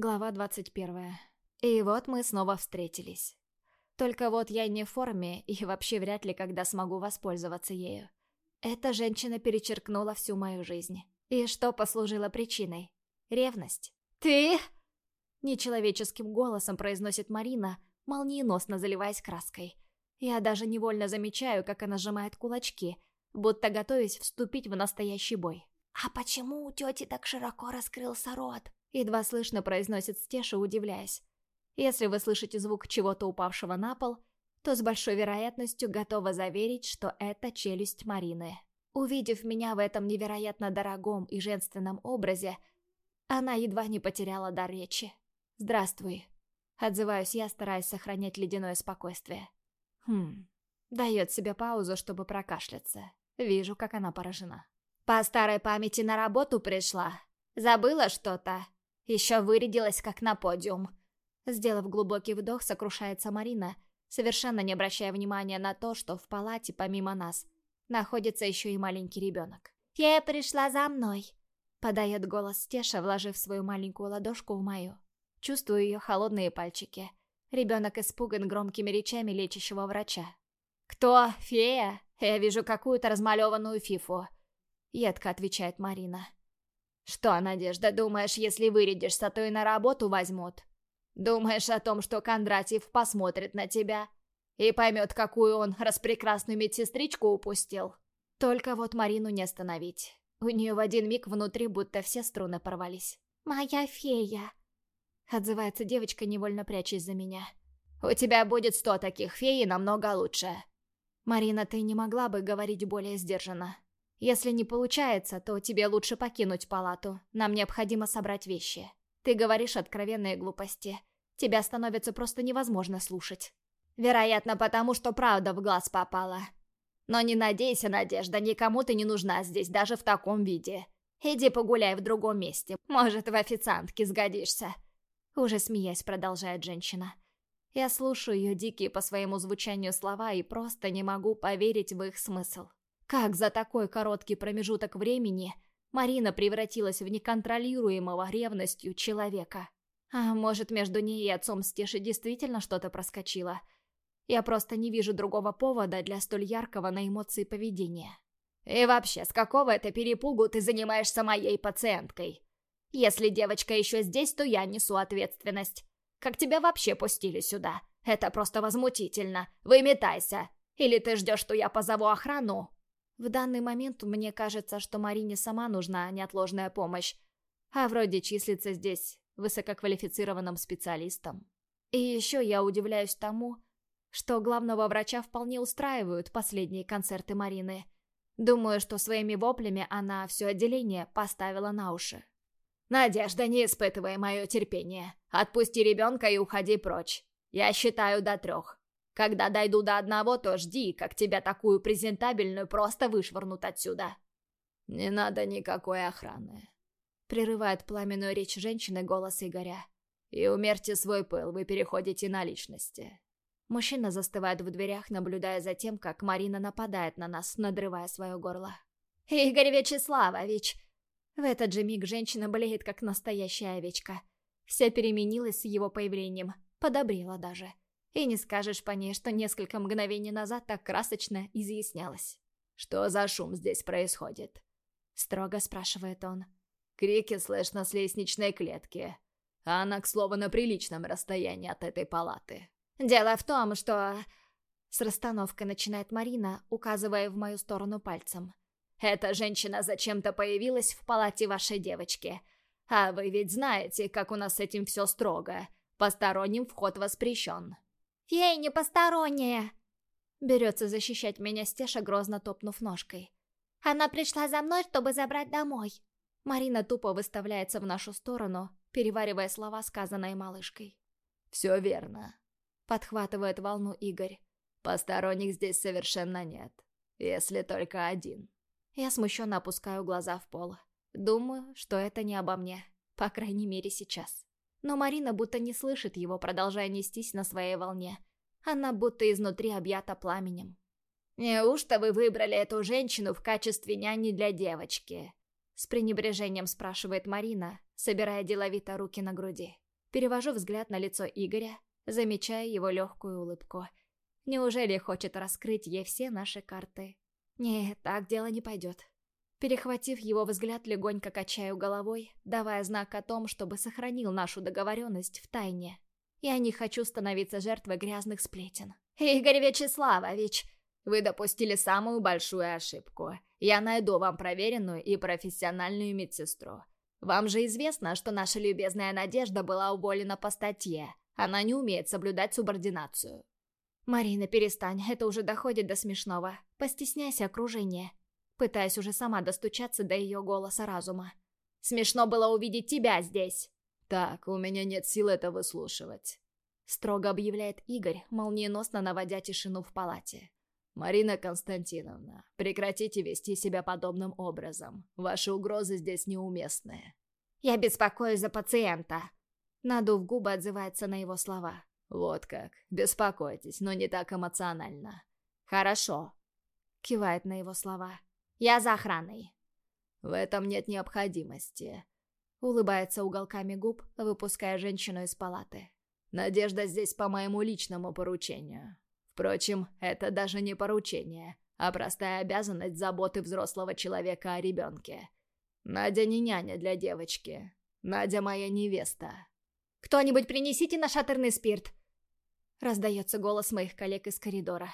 Глава 21. И вот мы снова встретились. Только вот я не в форме и вообще вряд ли когда смогу воспользоваться ею. Эта женщина перечеркнула всю мою жизнь. И что послужило причиной? Ревность. «Ты...» Нечеловеческим голосом произносит Марина, молниеносно заливаясь краской. Я даже невольно замечаю, как она сжимает кулачки, будто готовясь вступить в настоящий бой. «А почему у тети так широко раскрылся рот?» Едва слышно произносит Стеша, удивляясь. Если вы слышите звук чего-то упавшего на пол, то с большой вероятностью готова заверить, что это челюсть Марины. Увидев меня в этом невероятно дорогом и женственном образе, она едва не потеряла дар речи. «Здравствуй», — отзываюсь я, стараясь сохранять ледяное спокойствие. Хм, дает себе паузу, чтобы прокашляться. Вижу, как она поражена. «По старой памяти на работу пришла. Забыла что-то. Еще вырядилась, как на подиум». Сделав глубокий вдох, сокрушается Марина, совершенно не обращая внимания на то, что в палате, помимо нас, находится еще и маленький ребенок. «Я пришла за мной», — подает голос Стеша, вложив свою маленькую ладошку в мою. Чувствую ее холодные пальчики. Ребенок испуган громкими речами лечащего врача. «Кто? Фея? Я вижу какую-то размалеванную фифу», — едко отвечает Марина. «Что, Надежда, думаешь, если вырядишься, то и на работу возьмут? Думаешь о том, что Кондратьев посмотрит на тебя и поймет, какую он распрекрасную медсестричку упустил?» Только вот Марину не остановить. У нее в один миг внутри будто все струны порвались. «Моя фея!» Отзывается девочка, невольно прячась за меня. «У тебя будет сто таких фей и намного лучше». «Марина, ты не могла бы говорить более сдержанно. Если не получается, то тебе лучше покинуть палату. Нам необходимо собрать вещи. Ты говоришь откровенные глупости. Тебя становится просто невозможно слушать». «Вероятно, потому что правда в глаз попала. Но не надейся, Надежда, никому ты не нужна здесь, даже в таком виде. Иди погуляй в другом месте, может, в официантке сгодишься». Уже смеясь, продолжает женщина. Я слушаю ее дикие по своему звучанию слова и просто не могу поверить в их смысл. Как за такой короткий промежуток времени Марина превратилась в неконтролируемого ревностью человека? А может, между ней и отцом Стеши действительно что-то проскочило? Я просто не вижу другого повода для столь яркого на эмоции поведения. И вообще, с какого это перепугу ты занимаешься моей пациенткой? Если девочка еще здесь, то я несу ответственность. Как тебя вообще пустили сюда? Это просто возмутительно. Выметайся. Или ты ждешь, что я позову охрану?» В данный момент мне кажется, что Марине сама нужна неотложная помощь, а вроде числится здесь высококвалифицированным специалистом. И еще я удивляюсь тому, что главного врача вполне устраивают последние концерты Марины. Думаю, что своими воплями она все отделение поставила на уши. «Надежда, не испытывай мое терпение. Отпусти ребенка и уходи прочь. Я считаю до трех. Когда дойду до одного, то жди, как тебя такую презентабельную просто вышвырнут отсюда». «Не надо никакой охраны», — прерывает пламенную речь женщины голос Игоря. «И умерьте свой пыл, вы переходите на личности». Мужчина застывает в дверях, наблюдая за тем, как Марина нападает на нас, надрывая свое горло. «Игорь Вячеславович!» В этот же миг женщина болеет, как настоящая овечка. Вся переменилась с его появлением, подобрела даже. И не скажешь по ней, что несколько мгновений назад так красочно изъяснялась. «Что за шум здесь происходит?» Строго спрашивает он. Крики слышно с лестничной клетки. Она, к слову, на приличном расстоянии от этой палаты. «Дело в том, что...» С расстановкой начинает Марина, указывая в мою сторону пальцем. Эта женщина зачем-то появилась в палате вашей девочки. А вы ведь знаете, как у нас с этим все строго. Посторонним вход воспрещен». «Фея не посторонняя!» Берется защищать меня Стеша, грозно топнув ножкой. «Она пришла за мной, чтобы забрать домой». Марина тупо выставляется в нашу сторону, переваривая слова, сказанные малышкой. «Все верно», — подхватывает волну Игорь. «Посторонних здесь совершенно нет, если только один». Я смущенно опускаю глаза в пол. Думаю, что это не обо мне. По крайней мере, сейчас. Но Марина будто не слышит его, продолжая нестись на своей волне. Она будто изнутри объята пламенем. «Неужто вы выбрали эту женщину в качестве няни для девочки?» С пренебрежением спрашивает Марина, собирая деловито руки на груди. Перевожу взгляд на лицо Игоря, замечая его легкую улыбку. Неужели хочет раскрыть ей все наши карты? Нет, так дело не пойдет. Перехватив его взгляд, легонько качаю головой, давая знак о том, чтобы сохранил нашу договоренность в тайне. Я не хочу становиться жертвой грязных сплетен. «Игорь Вячеславович, вы допустили самую большую ошибку. Я найду вам проверенную и профессиональную медсестру. Вам же известно, что наша любезная Надежда была уволена по статье. Она не умеет соблюдать субординацию». «Марина, перестань, это уже доходит до смешного. Постесняйся окружения». Пытаясь уже сама достучаться до ее голоса разума. «Смешно было увидеть тебя здесь!» «Так, у меня нет сил это выслушивать», — строго объявляет Игорь, молниеносно наводя тишину в палате. «Марина Константиновна, прекратите вести себя подобным образом. Ваши угрозы здесь неуместные». «Я беспокоюсь за пациента», — надув губы, отзывается на его слова. «Вот как. Беспокойтесь, но не так эмоционально». «Хорошо», — кивает на его слова. «Я за охраной». «В этом нет необходимости», Улыбается уголками губ, выпуская женщину из палаты. «Надежда здесь по моему личному поручению. Впрочем, это даже не поручение, а простая обязанность заботы взрослого человека о ребенке. Надя не няня для девочки. Надя моя невеста». «Кто-нибудь принесите на шатерный спирт!» Раздается голос моих коллег из коридора.